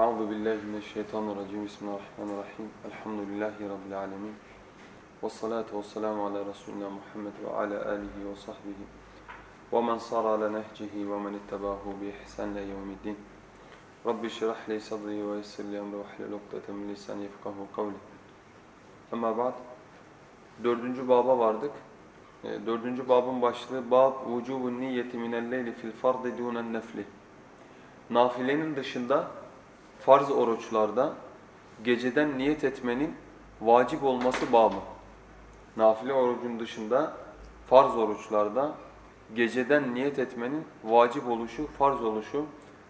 Euzu billahi mineşşeytanirracim. Bismillahirrahmanirrahim. Elhamdülillahi rabbil alamin. Ves salatu vesselamu ala resulina Muhammed ve ala alihi ve sahbihi ve men sara ala nehcihi ve men ittabahu bi ihsan ila yevmiddin. Rabbi şrah li sadri ve yessir li emri ve hlul ukdeten min lisani yefkahu kavli. Ama ba'd. Dördüncü baba vardık. E, dördüncü babın başlığı Bab vücubun niyeti minel leyli fil fardi dunen nefli. Nafilenin dışında farz oruçlarda geceden niyet etmenin vacip olması babı. Nafile orucun dışında farz oruçlarda geceden niyet etmenin vacip oluşu, farz oluşu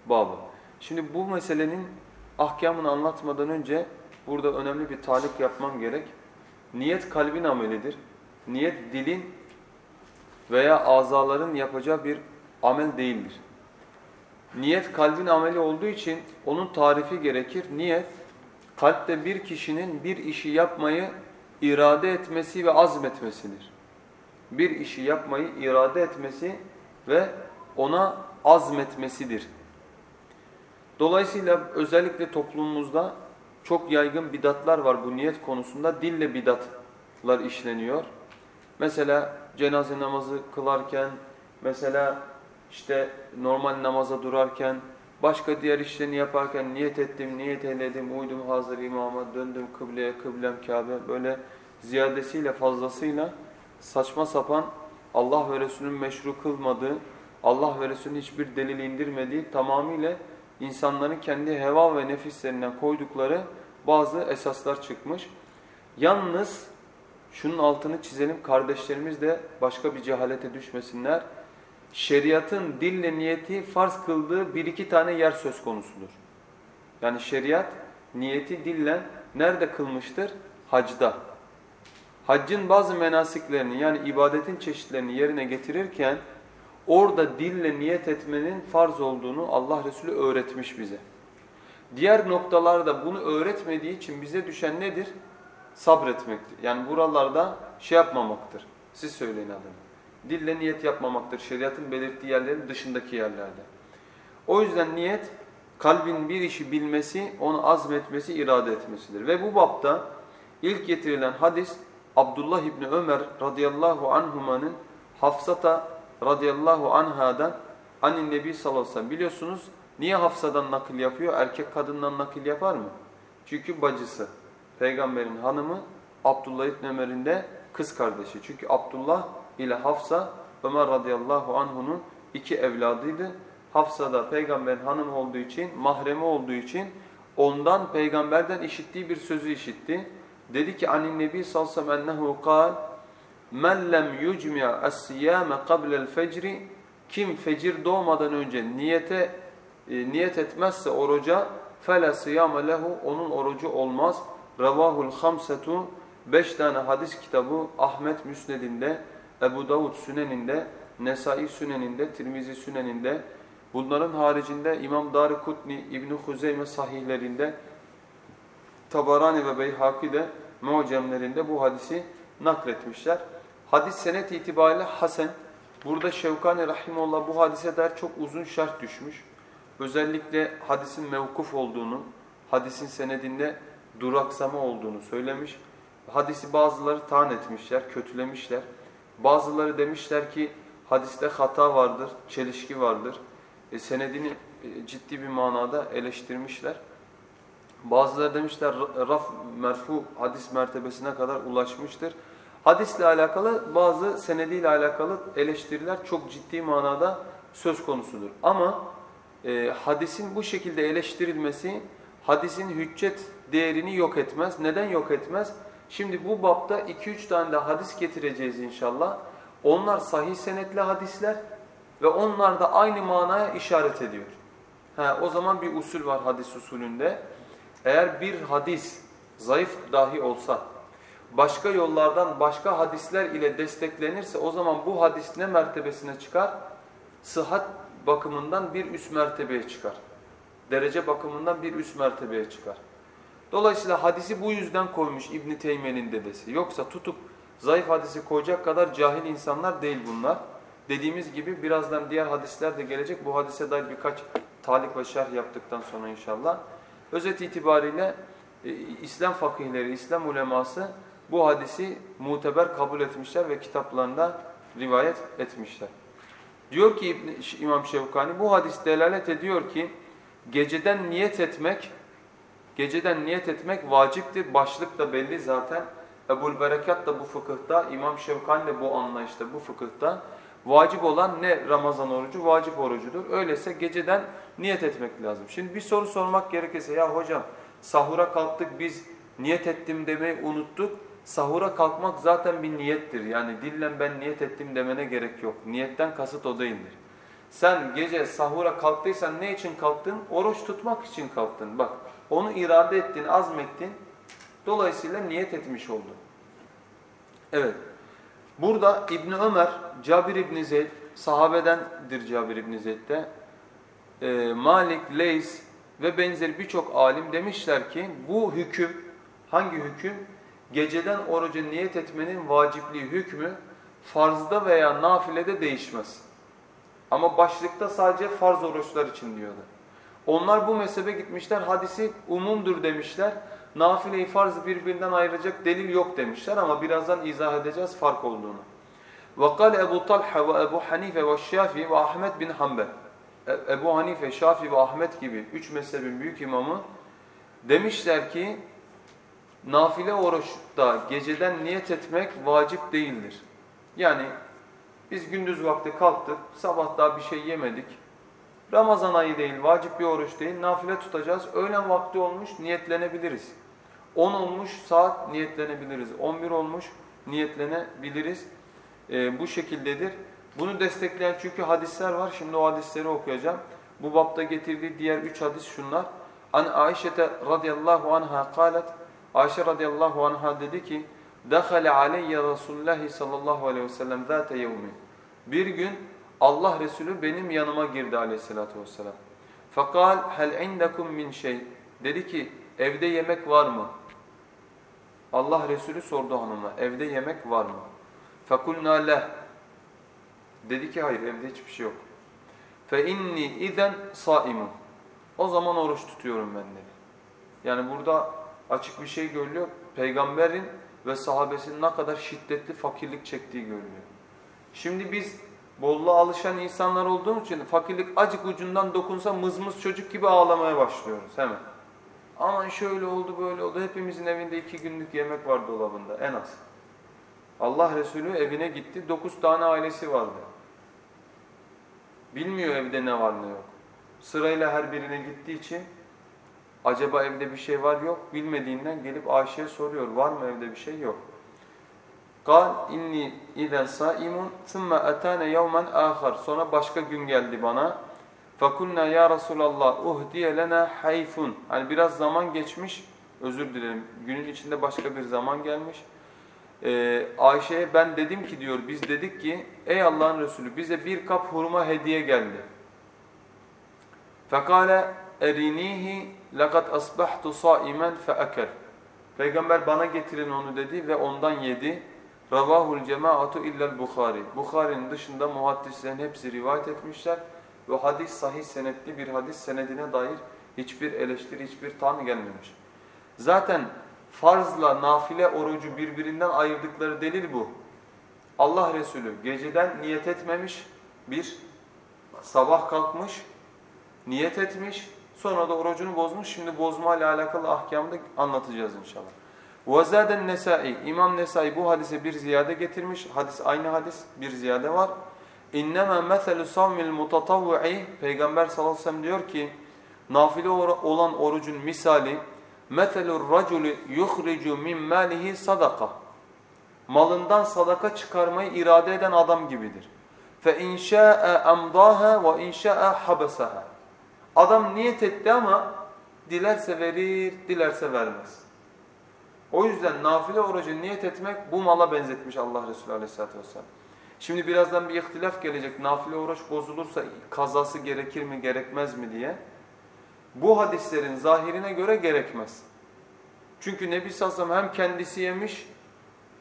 babı. Şimdi bu meselenin ahkamını anlatmadan önce burada önemli bir talik yapmam gerek. Niyet kalbin amelidir. Niyet dilin veya azaların yapacağı bir amel değildir. Niyet kalbin ameli olduğu için onun tarifi gerekir. Niyet kalpte bir kişinin bir işi yapmayı irade etmesi ve azmetmesidir. Bir işi yapmayı irade etmesi ve ona azmetmesidir. Dolayısıyla özellikle toplumumuzda çok yaygın bidatlar var bu niyet konusunda. Dille bidatlar işleniyor. Mesela cenaze namazı kılarken, mesela işte normal namaza durarken, başka diğer işlerini yaparken niyet ettim, niyet eyledim, uydum hazır imama, döndüm kıbleye, kıblem Kabe böyle ziyadesiyle fazlasıyla saçma sapan Allah ve Resulünün meşru kılmadığı, Allah ve Resulünün hiçbir delil indirmediği tamamıyla insanların kendi heva ve nefislerinden koydukları bazı esaslar çıkmış. Yalnız şunun altını çizelim kardeşlerimiz de başka bir cehalete düşmesinler şeriatın dille niyeti farz kıldığı bir iki tane yer söz konusudur. Yani şeriat niyeti dille nerede kılmıştır? Hacda. Haccın bazı menasiklerini yani ibadetin çeşitlerini yerine getirirken orada dille niyet etmenin farz olduğunu Allah Resulü öğretmiş bize. Diğer noktalarda bunu öğretmediği için bize düşen nedir? Sabretmektir. Yani buralarda şey yapmamaktır. Siz söyleyin adını dille niyet yapmamaktır. Şeriatın belirttiği yerlerin dışındaki yerlerde. O yüzden niyet kalbin bir işi bilmesi, onu azmetmesi, irade etmesidir. Ve bu bapta ilk getirilen hadis Abdullah İbni Ömer radıyallahu anhumanın Hafsata radıyallahu anhadan anin nebi sallallahu aleyhi ve sellem. Biliyorsunuz niye Hafsa'dan nakil yapıyor? Erkek kadından nakil yapar mı? Çünkü bacısı. Peygamberin hanımı Abdullah İbni Ömer'in de kız kardeşi. Çünkü Abdullah ile Hafsa Ömer radıyallahu anh'unun iki evladıydı. Hafsa da peygamberin hanım olduğu için, mahremi olduğu için ondan peygamberden işittiği bir sözü işitti. Dedi ki anin nebi sallallahu aleyhi ve sellem ennehu kal men lem yucmi' as-siyame qabla fecri kim fecir doğmadan önce niyete e, niyet etmezse oruca fela siyame lehu onun orucu olmaz. Ravahul hamsetu beş tane hadis kitabı Ahmet Müsned'inde Ebu Davud Sünen'inde, Nesai Sünen'inde, Tirmizi Sünen'inde, bunların haricinde İmam Darikutni, İbn-i Huzeyme sahihlerinde, Tabarani ve Beyhaki de mucemlerinde bu hadisi nakletmişler. Hadis senet itibariyle Hasan. Burada Şevkani Rahimullah bu hadise dair çok uzun şart düşmüş. Özellikle hadisin mevkuf olduğunu, hadisin senedinde duraksama olduğunu söylemiş. Hadisi bazıları taan etmişler, kötülemişler. Bazıları demişler ki hadiste hata vardır, çelişki vardır. E, senedini e, ciddi bir manada eleştirmişler. Bazıları demişler raf merfu hadis mertebesine kadar ulaşmıştır. Hadisle alakalı bazı senediyle alakalı eleştiriler çok ciddi manada söz konusudur. Ama e, hadisin bu şekilde eleştirilmesi hadisin hüccet değerini yok etmez. Neden yok etmez? Şimdi bu bapta 2-3 tane de hadis getireceğiz inşallah. Onlar sahih senetli hadisler ve onlar da aynı manaya işaret ediyor. Ha, o zaman bir usul var hadis usulünde. Eğer bir hadis zayıf dahi olsa başka yollardan başka hadisler ile desteklenirse o zaman bu hadis ne mertebesine çıkar? Sıhhat bakımından bir üst mertebeye çıkar. Derece bakımından bir üst mertebeye çıkar. Dolayısıyla hadisi bu yüzden koymuş İbn Teymiye'nin dedesi. Yoksa tutup zayıf hadisi koyacak kadar cahil insanlar değil bunlar. Dediğimiz gibi birazdan diğer hadisler de gelecek. Bu hadise dair birkaç talik ve şerh yaptıktan sonra inşallah. Özet itibariyle e, İslam fakihleri, İslam uleması bu hadisi muteber kabul etmişler ve kitaplarında rivayet etmişler. Diyor ki İmam Şevkani bu hadis delalet ediyor ki geceden niyet etmek geceden niyet etmek vaciptir. Başlık da belli zaten. Ebul Berekat da bu fıkıhta, İmam Şevkani de bu anlayışta, bu fıkıhta. Vacip olan ne Ramazan orucu? Vacip orucudur. Öyleyse geceden niyet etmek lazım. Şimdi bir soru sormak gerekirse ya hocam sahura kalktık biz niyet ettim demeyi unuttuk. Sahura kalkmak zaten bir niyettir. Yani dillen ben niyet ettim demene gerek yok. Niyetten kasıt o değildir. Sen gece sahura kalktıysan ne için kalktın? Oruç tutmak için kalktın. Bak onu irade ettin, azmettin. Dolayısıyla niyet etmiş oldun. Evet. Burada İbni Ömer, Cabir İbni Zeyd, sahabedendir Cabir İbni Zeyd de. E, Malik, Leys ve benzeri birçok alim demişler ki bu hüküm, hangi hüküm? Geceden orucu niyet etmenin vacipliği hükmü farzda veya nafilede değişmez. Ama başlıkta sadece farz oruçlar için diyordu. Onlar bu mezhebe gitmişler, hadisi umumdur demişler. Nafile-i farz birbirinden ayıracak delil yok demişler ama birazdan izah edeceğiz fark olduğunu. وقال Ebu Talha ve Ebu Hanife ve Şafi ve Ahmet bin Hanbel. Ebu Hanife, Şafi ve Ahmet gibi üç mezhebin büyük imamı demişler ki nafile oruçta geceden niyet etmek vacip değildir. Yani biz gündüz vakti kalktık, sabah daha bir şey yemedik. Ramazan ayı değil, vacip bir oruç değil, nafile tutacağız. Öğlen vakti olmuş, niyetlenebiliriz. 10 olmuş, saat niyetlenebiliriz. 11 olmuş, niyetlenebiliriz. Ee, bu şekildedir. Bunu destekleyen çünkü hadisler var. Şimdi o hadisleri okuyacağım. Bu bapta getirdiği diğer üç hadis şunlar. An Ayşe'te radıyallahu anha kalet. Ayşe radıyallahu anha dedi ki دَخَلَ عَلَيَّ رَسُولُ اللّٰهِ sallallahu aleyhi ve sellem ذَاتَ يَوْمٍ Bir gün Allah Resulü benim yanıma girdi aleyhissalatü vesselam. Fakal hel indekum min şey. Dedi ki evde yemek var mı? Allah Resulü sordu hanıma evde yemek var mı? Fakulna leh. Dedi ki hayır evde hiçbir şey yok. Fe inni izen saimun. O zaman oruç tutuyorum ben dedi. Yani burada açık bir şey görülüyor. Peygamberin ve sahabesinin ne kadar şiddetli fakirlik çektiği görülüyor. Şimdi biz bolluğa alışan insanlar olduğumuz için fakirlik acık ucundan dokunsa mızmız çocuk gibi ağlamaya başlıyoruz hemen. Aman şöyle oldu böyle oldu. Hepimizin evinde iki günlük yemek var dolabında en az. Allah Resulü evine gitti. Dokuz tane ailesi vardı. Bilmiyor evde ne var ne yok. Sırayla her birine gittiği için acaba evde bir şey var yok bilmediğinden gelip Ayşe'ye soruyor. Var mı evde bir şey yok. قال inni izen saimun thumma atana yawman ahar. Sonra başka gün geldi bana. Fakulna ya Resulallah uhdiye lena hayfun. Hani biraz zaman geçmiş. Özür dilerim. Günün içinde başka bir zaman gelmiş. Ee, Ayşe'ye ben dedim ki diyor biz dedik ki ey Allah'ın Resulü bize bir kap hurma hediye geldi. Fekale erinihi laqad asbahtu saimen feakel. Peygamber bana getirin onu dedi ve ondan yedi. Ravahul cemaatu illel Bukhari. Bukhari'nin dışında muhaddislerin hepsi rivayet etmişler ve hadis sahih senetli bir hadis senedine dair hiçbir eleştiri, hiçbir tan gelmemiş. Zaten farzla nafile orucu birbirinden ayırdıkları delil bu. Allah Resulü geceden niyet etmemiş, bir, sabah kalkmış, niyet etmiş, sonra da orucunu bozmuş. Şimdi bozma ile alakalı ahkamı da anlatacağız inşallah. وَزَادَ Nesai İmam Nesai bu hadise bir ziyade getirmiş. Hadis aynı hadis, bir ziyade var. İnnemâ meselu savmil mutatavvu'i Peygamber sallallahu aleyhi ve sellem diyor ki nafile olan orucun misali meselur raculi yuhricu min malihi sadaka malından sadaka çıkarmayı irade eden adam gibidir. Fe in şa'a amdaha ve in şa'a habasaha. Adam niyet etti ama dilerse verir, dilerse vermez. O yüzden nafile orucu niyet etmek bu mala benzetmiş Allah Resulü Aleyhisselatü vesselam. Şimdi birazdan bir ihtilaf gelecek. Nafile oruç bozulursa kazası gerekir mi gerekmez mi diye. Bu hadislerin zahirine göre gerekmez. Çünkü Nebi Sallallahu hem kendisi yemiş,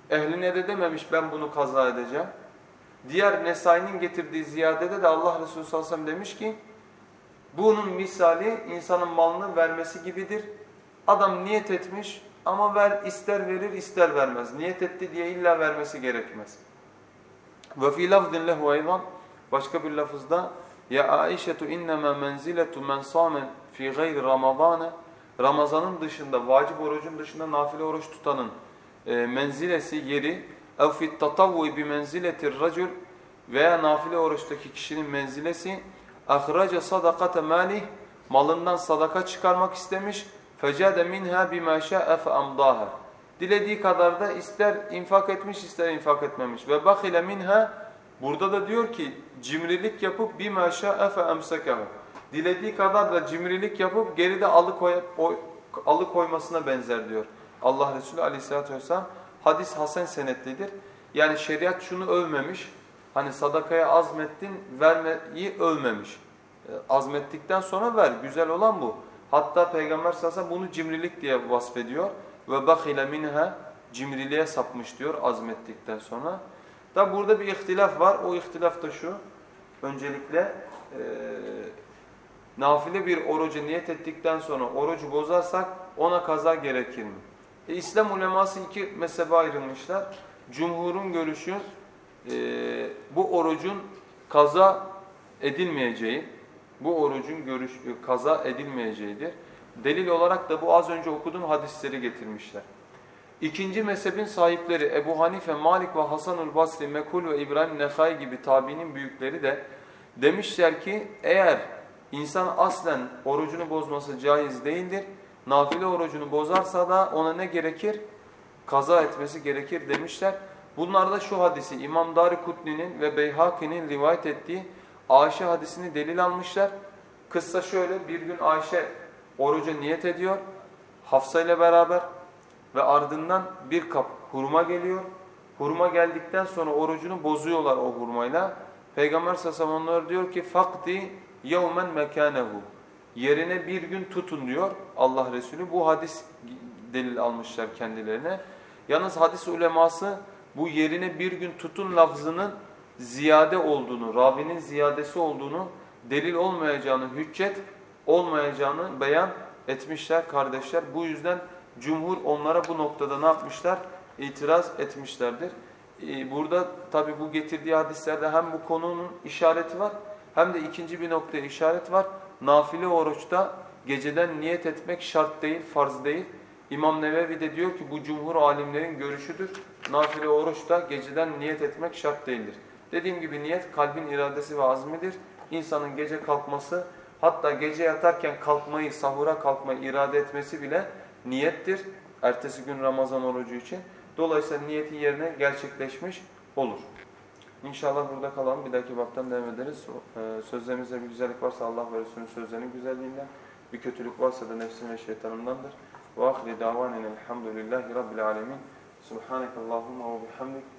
ehline de dememiş ben bunu kaza edeceğim. Diğer Nesai'nin getirdiği ziyadede de Allah Resulü Sallallahu demiş ki Bunun misali insanın malını vermesi gibidir. Adam niyet etmiş ama ver ister verir ister vermez. Niyet etti diye illa vermesi gerekmez. Ve fi lafzin lehu eyvan başka bir lafızda ya Aişetu innema menziletu men samen fi gayri Ramazane Ramazanın dışında vacip orucun dışında nafile oruç tutanın e, menzilesi yeri ev fit tatavvu bi menziletir veya nafile oruçtaki kişinin menzilesi ahraca sadakate malih malından sadaka çıkarmak istemiş minha bima şa'a fe amdaha dilediği kadar da ister infak etmiş ister infak etmemiş ve bakile minha burada da diyor ki cimrilik yapıp bima şa'a fe dilediği kadar da cimrilik yapıp geride alıkoy, alıkoymasına benzer diyor Allah Resulü aleyhissalatü vesselam hadis hasen senetlidir yani şeriat şunu övmemiş Hani sadakaya azmettin, vermeyi övmemiş. E, azmettikten sonra ver. Güzel olan bu. Hatta Peygamber sallallahu aleyhi ve sellem bunu cimrilik diye vasfediyor. Ve bakile minha cimriliğe sapmış diyor azmettikten sonra. Da burada bir ihtilaf var. O ihtilaf da şu. Öncelikle e, nafile bir orucu niyet ettikten sonra orucu bozarsak ona kaza gerekir mi? E, İslam uleması iki mezhebe ayrılmışlar. Cumhurun görüşü e, bu orucun kaza edilmeyeceği, bu orucun görüş, kaza edilmeyeceğidir. Delil olarak da bu az önce okuduğum hadisleri getirmişler. İkinci mezhebin sahipleri Ebu Hanife, Malik ve Hasanul Basri, Mekul ve İbrahim Nehai gibi tabiinin büyükleri de demişler ki eğer insan aslen orucunu bozması caiz değildir, nafile orucunu bozarsa da ona ne gerekir? Kaza etmesi gerekir demişler. Bunlarda şu hadisi İmam Darikutni'nin ve Beyhaki'nin rivayet ettiği Ayşe hadisini delil almışlar. Kıssa şöyle bir gün Ayşe oruca niyet ediyor Hafsa ile beraber ve ardından bir kap hurma geliyor. Hurma geldikten sonra orucunu bozuyorlar o hurmayla. Peygamber ve sellem diyor ki fakti yevmen mekanehu. Yerine bir gün tutun diyor Allah Resulü. Bu hadis delil almışlar kendilerine. Yalnız hadis uleması bu yerine bir gün tutun lafzının ziyade olduğunu, ravinin ziyadesi olduğunu, delil olmayacağını, hüccet olmayacağını beyan etmişler kardeşler. Bu yüzden cumhur onlara bu noktada ne yapmışlar? İtiraz etmişlerdir. Ee, burada tabi bu getirdiği hadislerde hem bu konunun işareti var hem de ikinci bir noktaya işaret var. Nafile oruçta geceden niyet etmek şart değil, farz değil. İmam Nevevi de diyor ki bu cumhur alimlerin görüşüdür. Nafile oruçta geceden niyet etmek şart değildir. Dediğim gibi niyet kalbin iradesi ve azmidir. İnsanın gece kalkması hatta gece yatarken kalkmayı, sahura kalkmayı irade etmesi bile niyettir. Ertesi gün Ramazan orucu için. Dolayısıyla niyetin yerine gerçekleşmiş olur. İnşallah burada kalan bir dahaki baktan devam ederiz. E, sözlerimizde bir güzellik varsa Allah ve Resulünün sözlerinin güzelliğinden, bir kötülük varsa da nefsin ve şeytanımdandır. Ve ahri davanen elhamdülillahi rabbil alemin. Subhanekallahumma ve bihamdik.